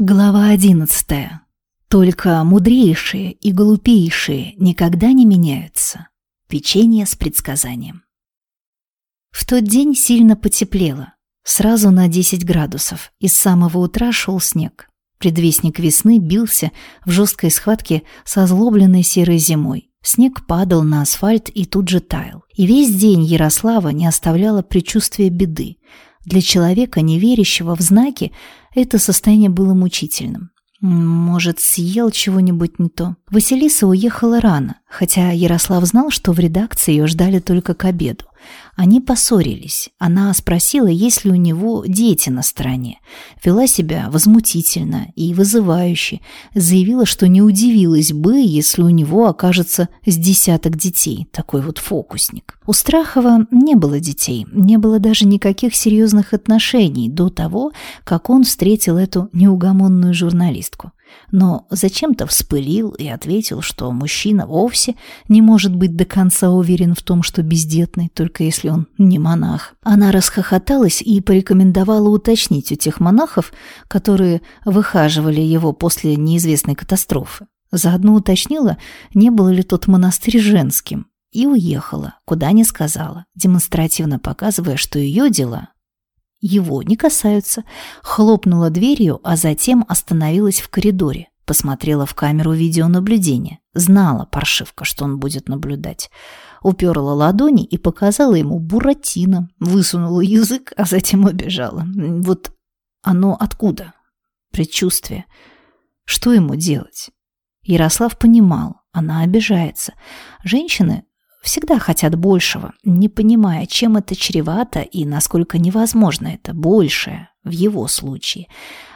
Глава одиннадцатая. Только мудрейшие и глупейшие никогда не меняются. Печенье с предсказанием. В тот день сильно потеплело, сразу на 10 градусов, и с самого утра шел снег. Предвестник весны бился в жесткой схватке со озлобленной серой зимой. Снег падал на асфальт и тут же таял. И весь день Ярослава не оставляла предчувствия беды. Для человека, не верящего в знаки, это состояние было мучительным. Может, съел чего-нибудь не то. Василиса уехала рано, хотя Ярослав знал, что в редакции ее ждали только к обеду. Они поссорились. Она спросила, есть ли у него дети на стороне. Вела себя возмутительно и вызывающе. Заявила, что не удивилась бы, если у него окажется с десяток детей. Такой вот фокусник. У Страхова не было детей. Не было даже никаких серьезных отношений до того, как он встретил эту неугомонную журналистку но зачем-то вспылил и ответил, что мужчина вовсе не может быть до конца уверен в том, что бездетный, только если он не монах. Она расхохоталась и порекомендовала уточнить у тех монахов, которые выхаживали его после неизвестной катастрофы. Заодно уточнила, не был ли тот монастырь женским, и уехала, куда не сказала, демонстративно показывая, что ее дела его не касаются. Хлопнула дверью, а затем остановилась в коридоре. Посмотрела в камеру видеонаблюдения. Знала паршивка, что он будет наблюдать. Уперла ладони и показала ему Буратино. Высунула язык, а затем убежала. Вот оно откуда? Предчувствие. Что ему делать? Ярослав понимал, она обижается. Женщины всегда хотят большего, не понимая, чем это чревато и насколько невозможно это большее в его случае.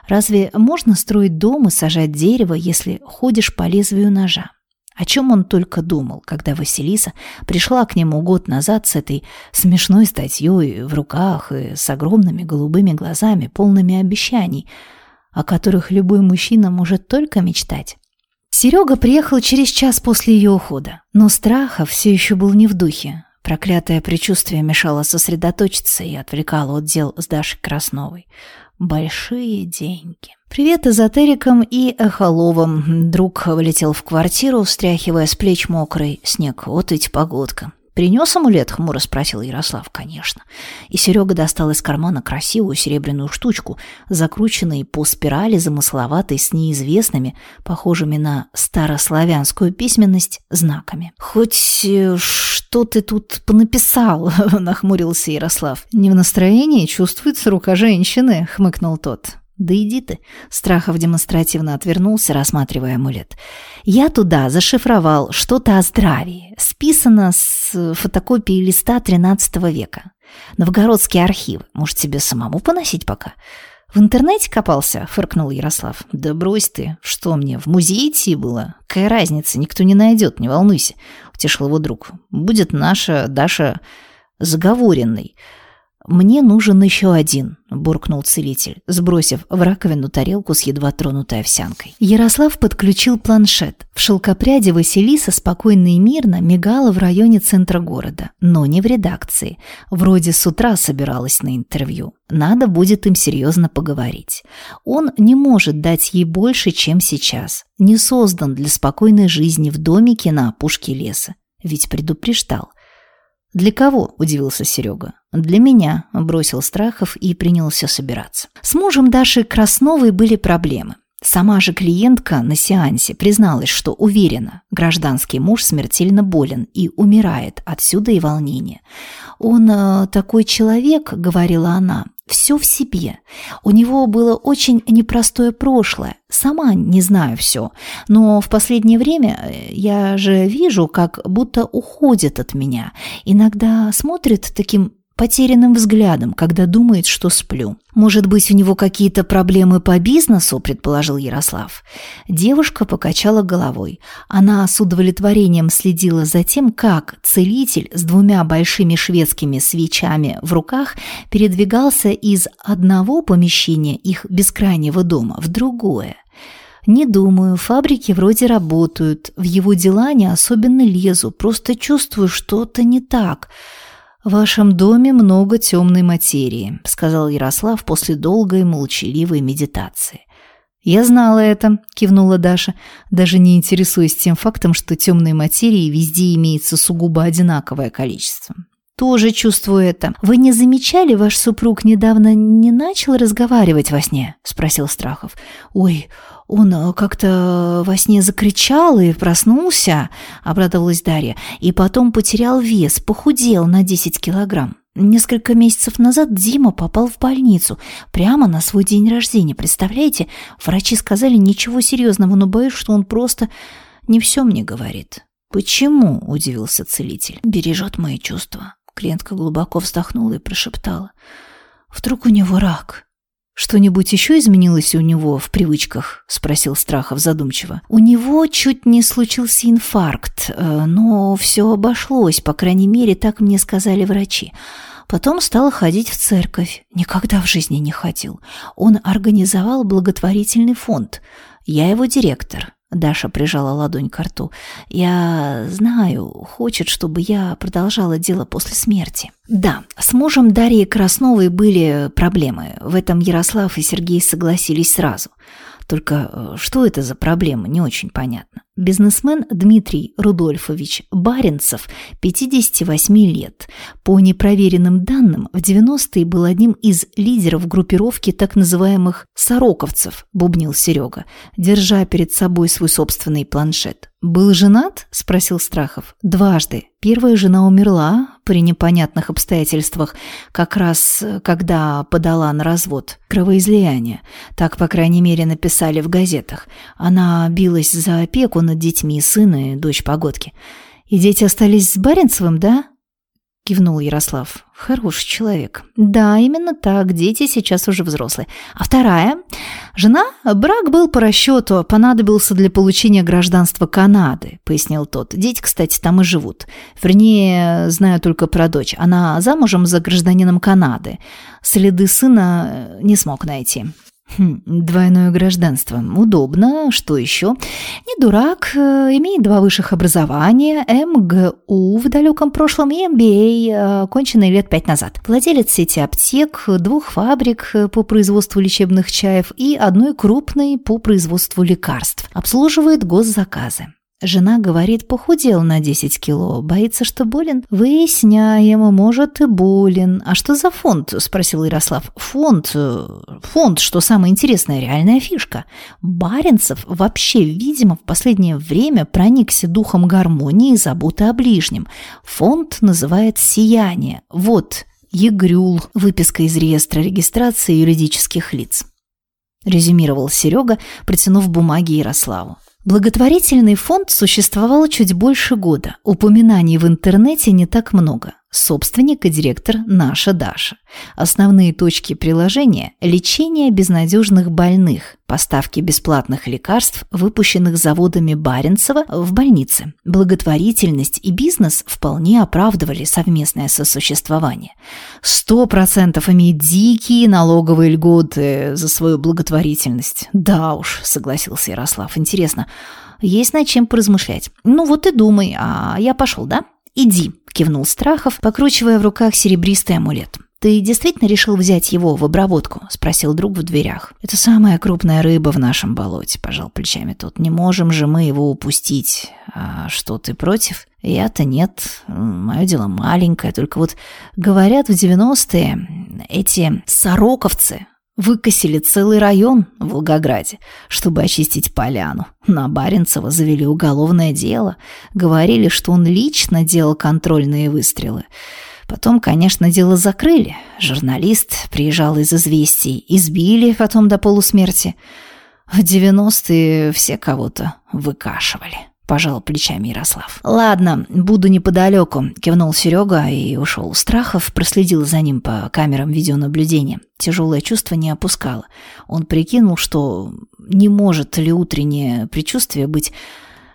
Разве можно строить дом и сажать дерево, если ходишь по лезвию ножа? О чем он только думал, когда Василиса пришла к нему год назад с этой смешной статьей в руках и с огромными голубыми глазами, полными обещаний, о которых любой мужчина может только мечтать. Серега приехал через час после ее ухода, но Страхов все еще был не в духе. Проклятое предчувствие мешало сосредоточиться и отвлекало от дел с Дашей Красновой. Большие деньги. Привет эзотерикам и эхоловам. Друг влетел в квартиру, встряхивая с плеч мокрый снег. Вот ведь погодка. «Принес амулет?» — хмуро спросил Ярослав. «Конечно». И Серега достал из кармана красивую серебряную штучку, закрученной по спирали замысловатой с неизвестными, похожими на старославянскую письменность, знаками. «Хоть э, что ты тут понаписал?» — нахмурился Ярослав. «Не в настроении чувствуется рука женщины», — хмыкнул тот. «Да иди ты!» Страхов демонстративно отвернулся, рассматривая амулет. «Я туда зашифровал что-то о здравии. Списано с фотокопии листа XIII века. Новгородские архивы. Может, тебе самому поносить пока?» «В интернете копался?» — фыркнул Ярослав. «Да брось ты. Что мне, в музей идти было? Какая разница? Никто не найдет, не волнуйся», — утешил его друг. «Будет наша Даша заговоренной». «Мне нужен еще один», – буркнул целитель, сбросив в раковину тарелку с едва тронутой овсянкой. Ярослав подключил планшет. В шелкопряде Василиса спокойно и мирно мигала в районе центра города, но не в редакции. Вроде с утра собиралась на интервью. Надо будет им серьезно поговорить. Он не может дать ей больше, чем сейчас. Не создан для спокойной жизни в домике на опушке леса. Ведь предупреждал – «Для кого?» – удивился Серега. «Для меня», – бросил Страхов и принялся собираться. С мужем Даши Красновой были проблемы. Сама же клиентка на сеансе призналась, что уверена, гражданский муж смертельно болен и умирает, отсюда и волнение. «Он э, такой человек», — говорила она, — «все в себе. У него было очень непростое прошлое. Сама не знаю все, но в последнее время э, я же вижу, как будто уходит от меня. Иногда смотрит таким потерянным взглядом, когда думает, что сплю. «Может быть, у него какие-то проблемы по бизнесу?» – предположил Ярослав. Девушка покачала головой. Она с удовлетворением следила за тем, как целитель с двумя большими шведскими свечами в руках передвигался из одного помещения их бескрайнего дома в другое. «Не думаю, фабрики вроде работают, в его дела не особенно лезу, просто чувствую, что-то не так». «В вашем доме много темной материи», — сказал Ярослав после долгой молчаливой медитации. «Я знала это», – кивнула Даша, даже не интересуясь тем фактом, что темной материи везде имеется сугубо одинаковое количество. «Тоже чувствую это. Вы не замечали, ваш супруг недавно не начал разговаривать во сне?» – спросил Страхов. «Ой, он э, как-то во сне закричал и проснулся», – обрадовалась Дарья. «И потом потерял вес, похудел на 10 килограмм». Несколько месяцев назад Дима попал в больницу прямо на свой день рождения. Представляете? Врачи сказали ничего серьезного, но боюсь, что он просто не все мне говорит. Почему? удивился целитель. Бережет мои чувства. Клиентка глубоко вздохнула и прошептала: "Вдруг у него рак?" «Что-нибудь еще изменилось у него в привычках?» – спросил Страхов задумчиво. «У него чуть не случился инфаркт, э, но все обошлось, по крайней мере, так мне сказали врачи. Потом стал ходить в церковь. Никогда в жизни не ходил. Он организовал благотворительный фонд. Я его директор. Даша прижала ладонь к рту. «Я знаю, хочет, чтобы я продолжала дело после смерти». Да, с мужем Дарьи Красновой были проблемы. В этом Ярослав и Сергей согласились сразу. Только э, что это за проблема, не очень понятно. Бизнесмен Дмитрий Рудольфович Баренцев, 58 лет. По непроверенным данным, в 90-е был одним из лидеров группировки так называемых «сороковцев», бубнил Серега, держа перед собой свой собственный планшет. «Был женат?» – спросил Страхов. «Дважды. Первая жена умерла при непонятных обстоятельствах, как раз когда подала на развод. Кровоизлияние. Так, по крайней мере, написали в газетах. Она билась за опеку над детьми, сына и дочь погодки. И дети остались с Баренцевым, да? — кивнул Ярослав. «Хороший человек». «Да, именно так. Дети сейчас уже взрослые. А вторая? Жена? Брак был по расчету. Понадобился для получения гражданства Канады», — пояснил тот. «Дети, кстати, там и живут. Вернее, знаю только про дочь. Она замужем за гражданином Канады. Следы сына не смог найти». Хм, двойное гражданство. Удобно. Что еще? Не дурак, э, имеет два высших образования, МГУ в далеком прошлом и MBA, оконченный лет пять назад. Владелец сети аптек, двух фабрик э, по производству лечебных чаев и одной крупной по производству лекарств. Обслуживает госзаказы. Жена говорит, похудел на 10 кило, боится, что болен. Выясняем, может и болен. А что за фонд? Спросил Ярослав. Фонд, э, фонд, что самое интересное, реальная фишка. Баренцев вообще, видимо, в последнее время проникся духом гармонии и заботы о ближнем. Фонд называет «Сияние». Вот, ЕГРЮЛ, выписка из реестра регистрации юридических лиц. Резюмировал Серега, протянув бумаги Ярославу. Благотворительный фонд существовал чуть больше года. Упоминаний в интернете не так много. Собственник и директор наша Даша. Основные точки приложения – лечение безнадежных больных, поставки бесплатных лекарств, выпущенных заводами Баренцева в больнице. Благотворительность и бизнес вполне оправдывали совместное сосуществование. Сто процентов имеет дикие налоговые льготы за свою благотворительность. Да уж, согласился Ярослав, интересно, есть над чем поразмышлять. Ну вот и думай, а я пошел, да? «Иди», – кивнул Страхов, покручивая в руках серебристый амулет. «Ты действительно решил взять его в обработку?» – спросил друг в дверях. «Это самая крупная рыба в нашем болоте», – пожал плечами тот. «Не можем же мы его упустить. А что, ты против?» «Я-то нет. Мое дело маленькое. Только вот говорят, в девяностые эти сороковцы Выкосили целый район в Волгограде, чтобы очистить поляну. На Баренцева завели уголовное дело. Говорили, что он лично делал контрольные выстрелы. Потом, конечно, дело закрыли. Журналист приезжал из известий. Избили потом до полусмерти. В девяностые все кого-то выкашивали пожал плечами Ярослав. «Ладно, буду неподалеку», — кивнул Серега и ушел. Страхов проследил за ним по камерам видеонаблюдения. Тяжелое чувство не опускало. Он прикинул, что не может ли утреннее предчувствие быть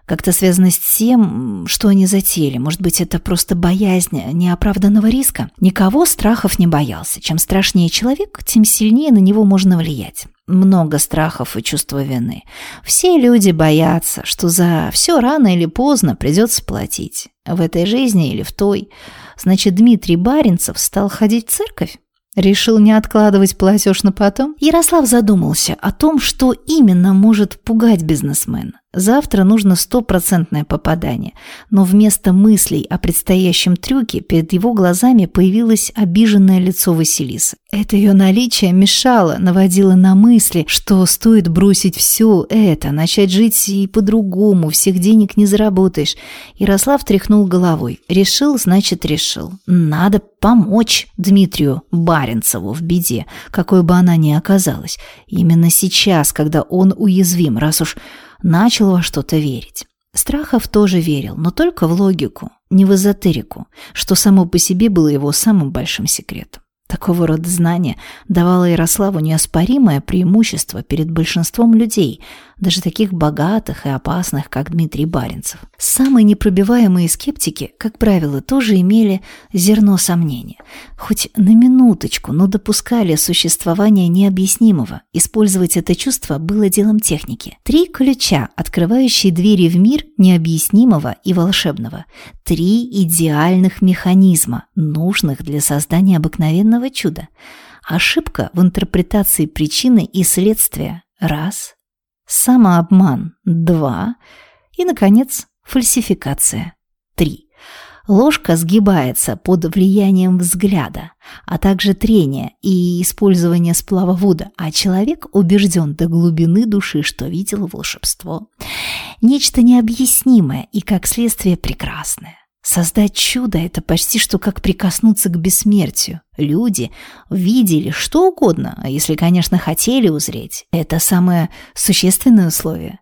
как-то связано с тем, что они затеяли. Может быть, это просто боязнь неоправданного риска? Никого страхов не боялся. Чем страшнее человек, тем сильнее на него можно влиять много страхов и чувства вины. Все люди боятся, что за все рано или поздно придется платить. В этой жизни или в той. Значит, Дмитрий Баринцев стал ходить в церковь? Решил не откладывать платеж на потом? Ярослав задумался о том, что именно может пугать бизнесмена. Завтра нужно стопроцентное попадание, но вместо мыслей о предстоящем трюке перед его глазами появилось обиженное лицо Василисы. Это ее наличие мешало, наводило на мысли, что стоит бросить все это, начать жить и по-другому, всех денег не заработаешь. Ярослав тряхнул головой. Решил, значит решил. Надо помочь Дмитрию Баренцеву в беде, какой бы она ни оказалась. Именно сейчас, когда он уязвим, раз уж начал во что-то верить. Страхов тоже верил, но только в логику, не в эзотерику, что само по себе было его самым большим секретом. Такого рода знание давало Ярославу неоспоримое преимущество перед большинством людей, даже таких богатых и опасных, как Дмитрий Баренцев. Самые непробиваемые скептики, как правило, тоже имели зерно сомнения. Хоть на минуточку, но допускали существование необъяснимого. Использовать это чувство было делом техники. Три ключа, открывающие двери в мир необъяснимого и волшебного. Три идеальных механизма, нужных для создания обыкновенного чуда. Ошибка в интерпретации причины и следствия – раз – самообман – два и, наконец, фальсификация – три. Ложка сгибается под влиянием взгляда, а также трения и использования сплава Вуда, а человек убежден до глубины души, что видел волшебство. Нечто необъяснимое и, как следствие, прекрасное. Создать чудо – это почти что как прикоснуться к бессмертию. Люди видели что угодно, а если, конечно, хотели узреть. Это самое существенное условие.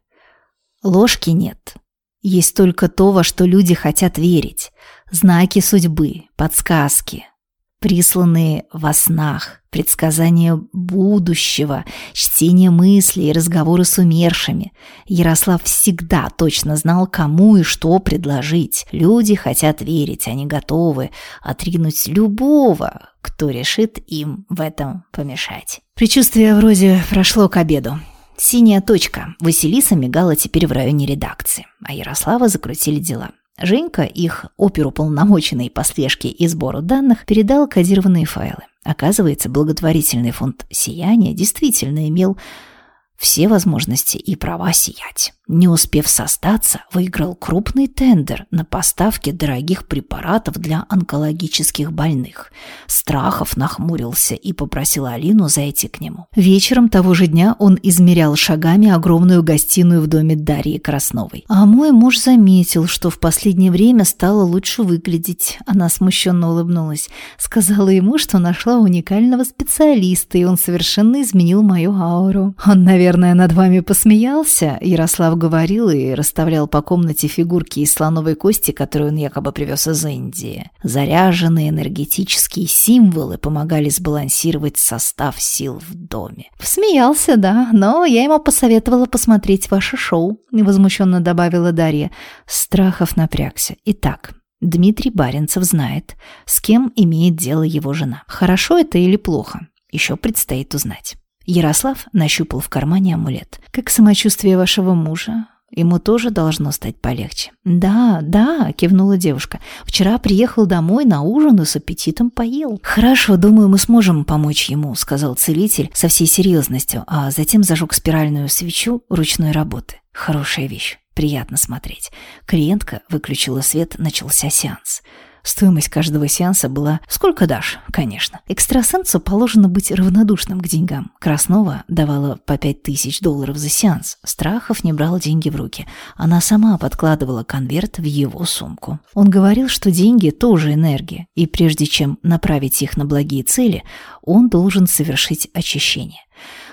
Ложки нет. Есть только то, во что люди хотят верить. Знаки судьбы, подсказки, присланные во снах, предсказания будущего, чтение мыслей и разговоры с умершими. Ярослав всегда точно знал, кому и что предложить. Люди хотят верить, они готовы отринуть любого, кто решит им в этом помешать. Предчувствие вроде прошло к обеду. Синяя точка. Василиса мигала теперь в районе редакции, а Ярослава закрутили дела. Женька, их оперуполномоченный по слежке и сбору данных, передал кодированные файлы. Оказывается, благотворительный фонд «Сияние» действительно имел все возможности и права сиять. Не успев состаться, выиграл крупный тендер на поставки дорогих препаратов для онкологических больных. Страхов нахмурился и попросил Алину зайти к нему. Вечером того же дня он измерял шагами огромную гостиную в доме Дарьи Красновой. А мой муж заметил, что в последнее время стало лучше выглядеть. Она смущенно улыбнулась. Сказала ему, что нашла уникального специалиста, и он совершенно изменил мою ауру. Он, наверное, над вами посмеялся, Ярослав говорил и расставлял по комнате фигурки из слоновой кости, которую он якобы привез из Индии. Заряженные энергетические символы помогали сбалансировать состав сил в доме. «Смеялся, да, но я ему посоветовала посмотреть ваше шоу», — возмущенно добавила Дарья. Страхов напрягся. «Итак, Дмитрий Баренцев знает, с кем имеет дело его жена. Хорошо это или плохо? Еще предстоит узнать. Ярослав нащупал в кармане амулет. «Как самочувствие вашего мужа?» Ему тоже должно стать полегче. «Да, да», — кивнула девушка. «Вчера приехал домой на ужин и с аппетитом поел». «Хорошо, думаю, мы сможем помочь ему», — сказал целитель со всей серьезностью, а затем зажег спиральную свечу ручной работы. «Хорошая вещь. Приятно смотреть». Клиентка выключила свет, начался сеанс. Стоимость каждого сеанса была «Сколько дашь?» Конечно. Экстрасенсу положено быть равнодушным к деньгам. Краснова давала по пять тысяч долларов за сеанс. Страхов не брал деньги в руки. Она сама подкладывала конверт в его сумку. Он говорил, что деньги тоже энергия, и прежде чем направить их на благие цели, он должен совершить очищение.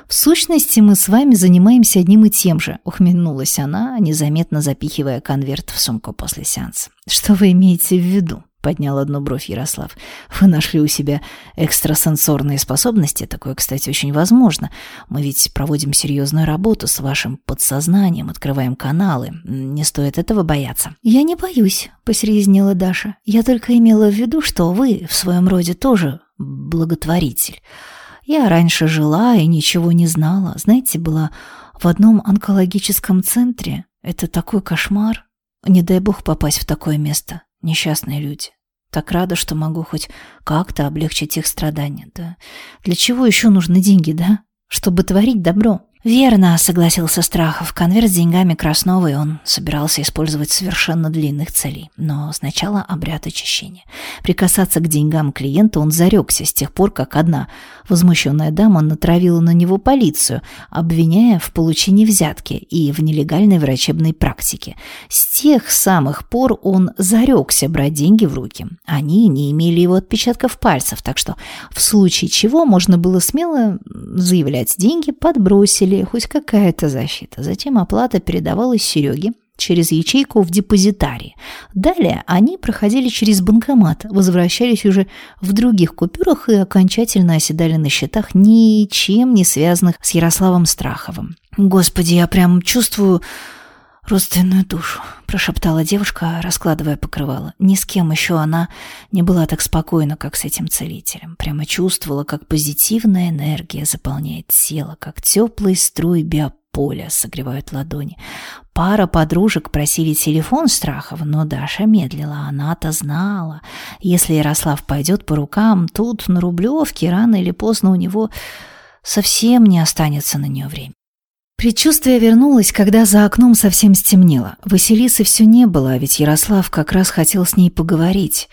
«В сущности, мы с вами занимаемся одним и тем же», — ухмыльнулась она, незаметно запихивая конверт в сумку после сеанса. «Что вы имеете в виду?» Поднял одну бровь Ярослав. Вы нашли у себя экстрасенсорные способности, такое, кстати, очень возможно. Мы ведь проводим серьезную работу с вашим подсознанием, открываем каналы. Не стоит этого бояться. Я не боюсь, посерьезнела Даша. Я только имела в виду, что вы в своем роде тоже благотворитель. Я раньше жила и ничего не знала. Знаете, была в одном онкологическом центре. Это такой кошмар. Не дай бог попасть в такое место. Несчастные люди. Так рада, что могу хоть как-то облегчить их страдания. Да для чего еще нужны деньги, да? Чтобы творить добро. «Верно», — согласился Страхов. Конверт с деньгами Красновой он собирался использовать совершенно длинных целей. Но сначала обряд очищения. Прикасаться к деньгам клиента он зарекся с тех пор, как одна возмущенная дама натравила на него полицию, обвиняя в получении взятки и в нелегальной врачебной практике. С тех самых пор он зарекся брать деньги в руки. Они не имели его отпечатков пальцев, так что в случае чего можно было смело заявлять «деньги подбросили», или хоть какая-то защита. Затем оплата передавалась Сереге через ячейку в депозитарии. Далее они проходили через банкомат, возвращались уже в других купюрах и окончательно оседали на счетах, ничем не связанных с Ярославом Страховым. «Господи, я прям чувствую родственную душу», – прошептала девушка, раскладывая покрывало. Ни с кем еще она не была так спокойна, как с этим целителем. Прямо чувствовала, как позитивная энергия заполняет тело, как теплые струи биополя согревают ладони. Пара подружек просили телефон Страхова, но Даша медлила. Она-то знала, если Ярослав пойдет по рукам, тут, на Рублевке, рано или поздно у него совсем не останется на нее времени. Предчувствие вернулось, когда за окном совсем стемнело. Василисы все не было, а ведь Ярослав как раз хотел с ней поговорить.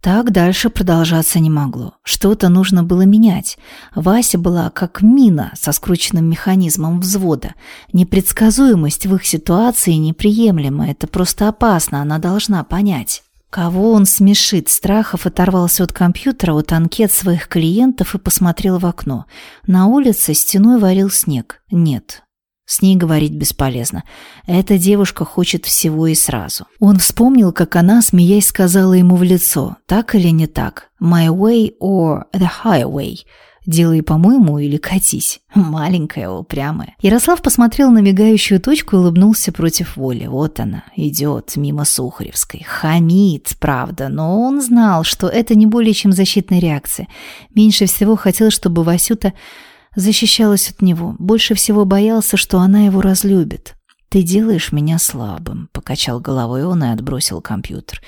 Так дальше продолжаться не могло. Что-то нужно было менять. Вася была как мина со скрученным механизмом взвода. Непредсказуемость в их ситуации неприемлема. Это просто опасно, она должна понять. Кого он смешит? Страхов оторвался от компьютера, от анкет своих клиентов и посмотрел в окно. На улице стеной варил снег. Нет, с ней говорить бесполезно. Эта девушка хочет всего и сразу. Он вспомнил, как она, смеясь, сказала ему в лицо, так или не так, «My way or the highway». Делай, по-моему, или катись. Маленькая, упрямая. Ярослав посмотрел на мигающую точку и улыбнулся против воли. Вот она, идет мимо Сухаревской. Хамит, правда, но он знал, что это не более чем защитная реакция. Меньше всего хотел, чтобы Васюта Защищалась от него. Больше всего боялся, что она его разлюбит. «Ты делаешь меня слабым», — покачал головой он и отбросил компьютер.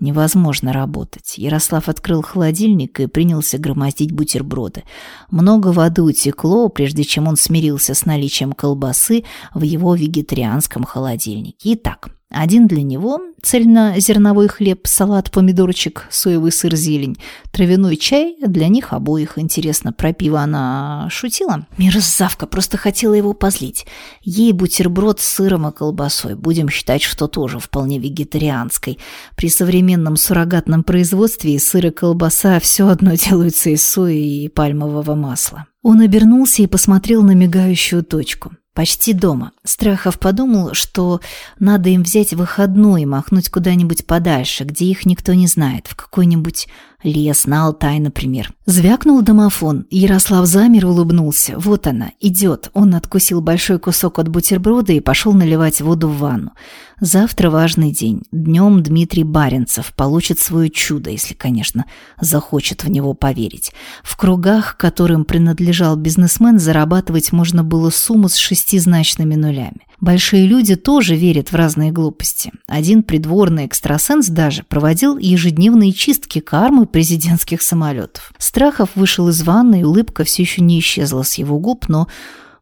Невозможно работать. Ярослав открыл холодильник и принялся громоздить бутерброды. Много воды утекло, прежде чем он смирился с наличием колбасы в его вегетарианском холодильнике. Итак, один для него – цельнозерновой хлеб, салат, помидорчик, соевый сыр, зелень, травяной чай – для них обоих. Интересно, про пиво она шутила? Мерзавка, просто хотела его позлить. Ей бутерброд с сыром и колбасой. Будем считать, что тоже вполне вегетарианской. При современном суррогатном производстве сыр и колбаса все одно делаются из сои и пальмового масла. Он обернулся и посмотрел на мигающую точку. Почти дома. Страхов подумал, что надо им взять выходной и махнуть куда-нибудь подальше, где их никто не знает, в какой-нибудь лес на Алтай, например. Звякнул домофон. Ярослав замер улыбнулся. Вот она, идет. Он откусил большой кусок от бутерброда и пошел наливать воду в ванну. Завтра важный день. Днем Дмитрий Баренцев получит свое чудо, если, конечно, захочет в него поверить. В кругах, которым принадлежал бизнесмен, зарабатывать можно было сумму с шестизначными нулями. Большие люди тоже верят в разные глупости. Один придворный экстрасенс даже проводил ежедневные чистки кармы президентских самолетов. Страхов вышел из ванны, и улыбка все еще не исчезла с его губ, но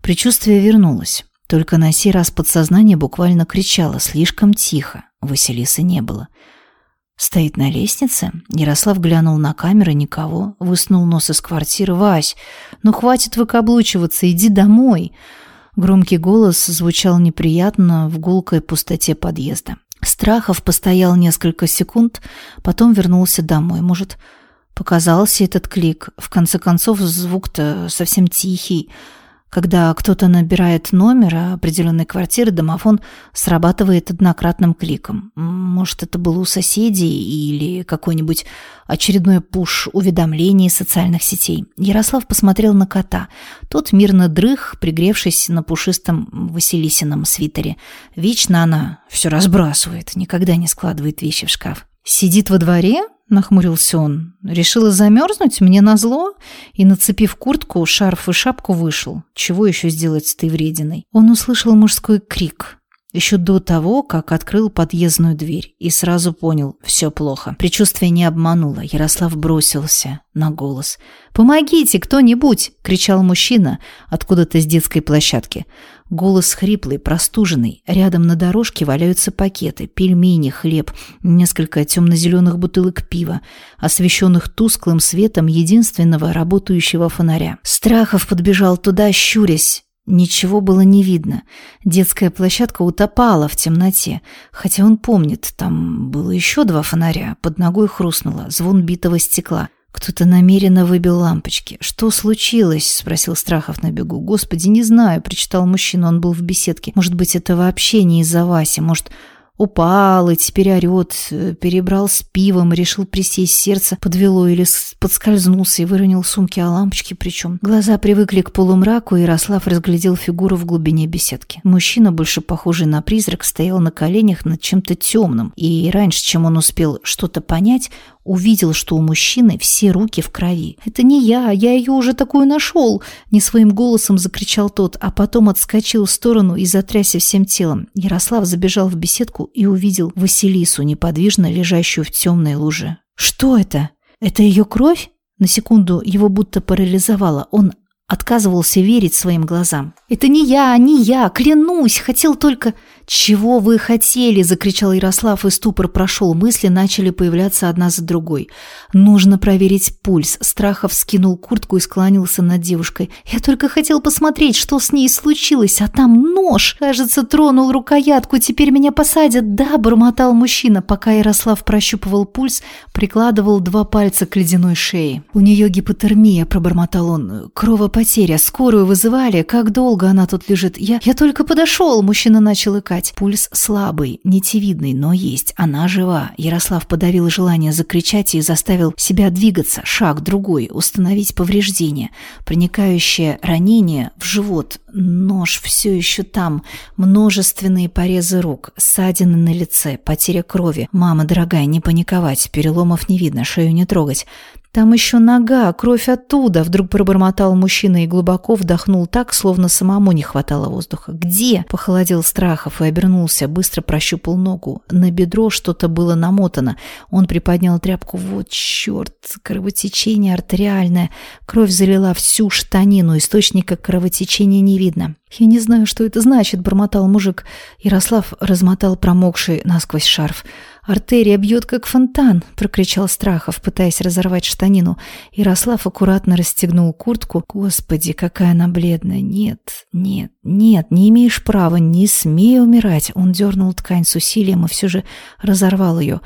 предчувствие вернулось. Только на сей раз подсознание буквально кричало слишком тихо. Василисы не было. Стоит на лестнице. Ярослав глянул на камеры, никого. Высунул нос из квартиры. «Вась, ну хватит выкаблучиваться, иди домой!» Громкий голос звучал неприятно в гулкой пустоте подъезда. Страхов постоял несколько секунд, потом вернулся домой. Может, показался этот клик. В конце концов, звук-то совсем тихий. Когда кто-то набирает номер определенной квартиры, домофон срабатывает однократным кликом. Может, это было у соседей или какой-нибудь очередной пуш уведомлений социальных сетей. Ярослав посмотрел на кота. Тот мирно дрых, пригревшись на пушистом Василисином свитере. Вечно она все разбрасывает, никогда не складывает вещи в шкаф. Сидит во дворе, — нахмурился он. «Решила замерзнуть? Мне назло?» И, нацепив куртку, шарф и шапку, вышел. Чего еще сделать с этой врединой? Он услышал мужской крик. Еще до того, как открыл подъездную дверь и сразу понял – все плохо. Предчувствие не обмануло. Ярослав бросился на голос. «Помогите, кто-нибудь!» – кричал мужчина откуда-то с детской площадки. Голос хриплый, простуженный. Рядом на дорожке валяются пакеты, пельмени, хлеб, несколько темно-зеленых бутылок пива, освещенных тусклым светом единственного работающего фонаря. Страхов подбежал туда, щурясь. Ничего было не видно. Детская площадка утопала в темноте. Хотя он помнит, там было еще два фонаря. Под ногой хрустнуло, звон битого стекла. Кто-то намеренно выбил лампочки. «Что случилось?» — спросил Страхов на бегу. «Господи, не знаю», — прочитал мужчина, он был в беседке. «Может быть, это вообще не из-за Васи. Может, Упал и теперь орет, э, перебрал с пивом, решил присесть, сердце подвело или подскользнулся и выронил сумки о лампочке причем. Глаза привыкли к полумраку, и Ярослав разглядел фигуру в глубине беседки. Мужчина, больше похожий на призрак, стоял на коленях над чем-то темным, и раньше, чем он успел что-то понять, увидел, что у мужчины все руки в крови. «Это не я, я ее уже такую нашел!» Не своим голосом закричал тот, а потом отскочил в сторону и затрясся всем телом. Ярослав забежал в беседку и увидел Василису, неподвижно лежащую в темной луже. «Что это? Это ее кровь?» На секунду его будто парализовало. Он отказывался верить своим глазам. «Это не я, не я, клянусь, хотел только...» «Чего вы хотели?» – закричал Ярослав, и ступор прошел. Мысли начали появляться одна за другой. «Нужно проверить пульс». Страхов скинул куртку и склонился над девушкой. «Я только хотел посмотреть, что с ней случилось, а там нож. Кажется, тронул рукоятку, теперь меня посадят». «Да», – бормотал мужчина, пока Ярослав прощупывал пульс, прикладывал два пальца к ледяной шее. «У нее гипотермия», – пробормотал он. «Кровопотеря. Скорую вызывали. Как долго она тут лежит? Я, я только подошел», – мужчина начал икать дышать. Пульс слабый, нитевидный, но есть. Она жива. Ярослав подавил желание закричать и заставил себя двигаться. Шаг другой, установить повреждение. Проникающее ранение в живот. Нож все еще там. Множественные порезы рук. Ссадины на лице. Потеря крови. Мама, дорогая, не паниковать. Переломов не видно. Шею не трогать. «Там еще нога, кровь оттуда!» Вдруг пробормотал мужчина и глубоко вдохнул так, словно самому не хватало воздуха. «Где?» – похолодел Страхов и обернулся, быстро прощупал ногу. На бедро что-то было намотано. Он приподнял тряпку. «Вот черт! Кровотечение артериальное. Кровь залила всю штанину. Источника кровотечения не видно». «Я не знаю, что это значит», – бормотал мужик. Ярослав размотал промокший насквозь шарф. «Артерия бьет, как фонтан!» – прокричал Страхов, пытаясь разорвать штанину. Ярослав аккуратно расстегнул куртку. «Господи, какая она бледная! Нет, нет, нет, не имеешь права, не смей умирать!» Он дернул ткань с усилием и все же разорвал ее.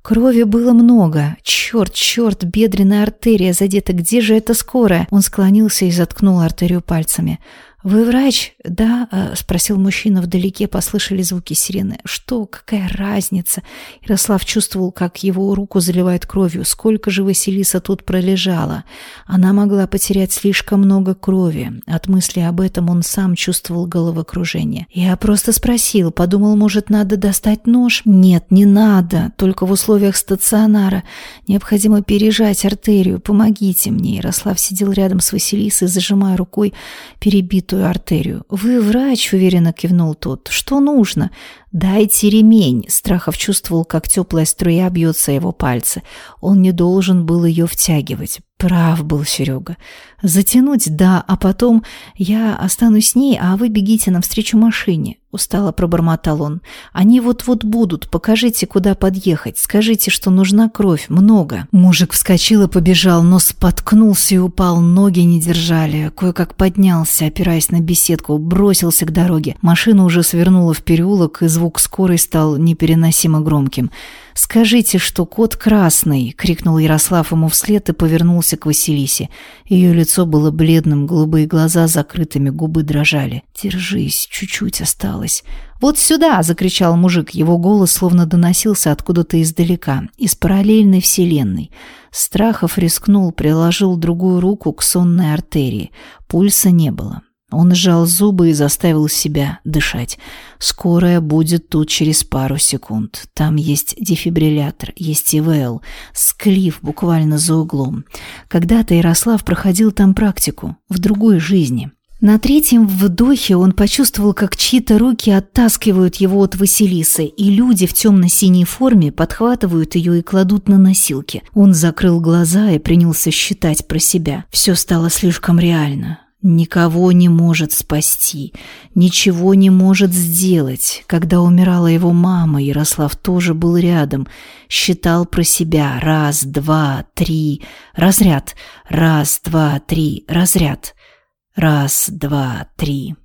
Крови было много. Черт, черт, бедренная артерия задета. Где же эта скорая? Он склонился и заткнул артерию пальцами. «Вы врач?» «Да?» э, — спросил мужчина. Вдалеке послышали звуки сирены. «Что? Какая разница?» Ярослав чувствовал, как его руку заливает кровью. Сколько же Василиса тут пролежала? Она могла потерять слишком много крови. От мысли об этом он сам чувствовал головокружение. «Я просто спросил. Подумал, может, надо достать нож?» «Нет, не надо. Только в условиях стационара. Необходимо пережать артерию. Помогите мне». Ярослав сидел рядом с Василисой, зажимая рукой перебитую толстую артерию. «Вы врач», — уверенно кивнул тот. «Что нужно?» «Дайте ремень!» Страхов чувствовал, как теплая струя бьется его пальцы. Он не должен был ее втягивать. Прав был Серега. Затянуть, да, а потом я останусь с ней, а вы бегите навстречу машине. Устало пробормотал он. Они вот-вот будут. Покажите, куда подъехать. Скажите, что нужна кровь. Много. Мужик вскочил и побежал, но споткнулся и упал. Ноги не держали. Кое-как поднялся, опираясь на беседку. Бросился к дороге. Машина уже свернула в переулок, и звук скорой стал непереносимо громким. «Скажите, что кот красный!» — крикнул Ярослав ему вслед и повернулся к Василисе. Ее лицо было бледным, голубые глаза закрытыми, губы дрожали. «Держись, чуть-чуть осталось». «Вот сюда!» — закричал мужик. Его голос словно доносился откуда-то издалека, из параллельной вселенной. Страхов рискнул, приложил другую руку к сонной артерии. Пульса не было. Он сжал зубы и заставил себя дышать. Скорая будет тут через пару секунд. Там есть дефибриллятор, есть ИВЛ, склиф буквально за углом. Когда-то Ярослав проходил там практику, в другой жизни. На третьем вдохе он почувствовал, как чьи-то руки оттаскивают его от Василисы, и люди в темно-синей форме подхватывают ее и кладут на носилки. Он закрыл глаза и принялся считать про себя. Все стало слишком реально. Никого не может спасти, ничего не может сделать. Когда умирала его мама, Ярослав тоже был рядом. Считал про себя. Раз, два, три. Разряд. Раз, два, три. Разряд. Раз, два, три.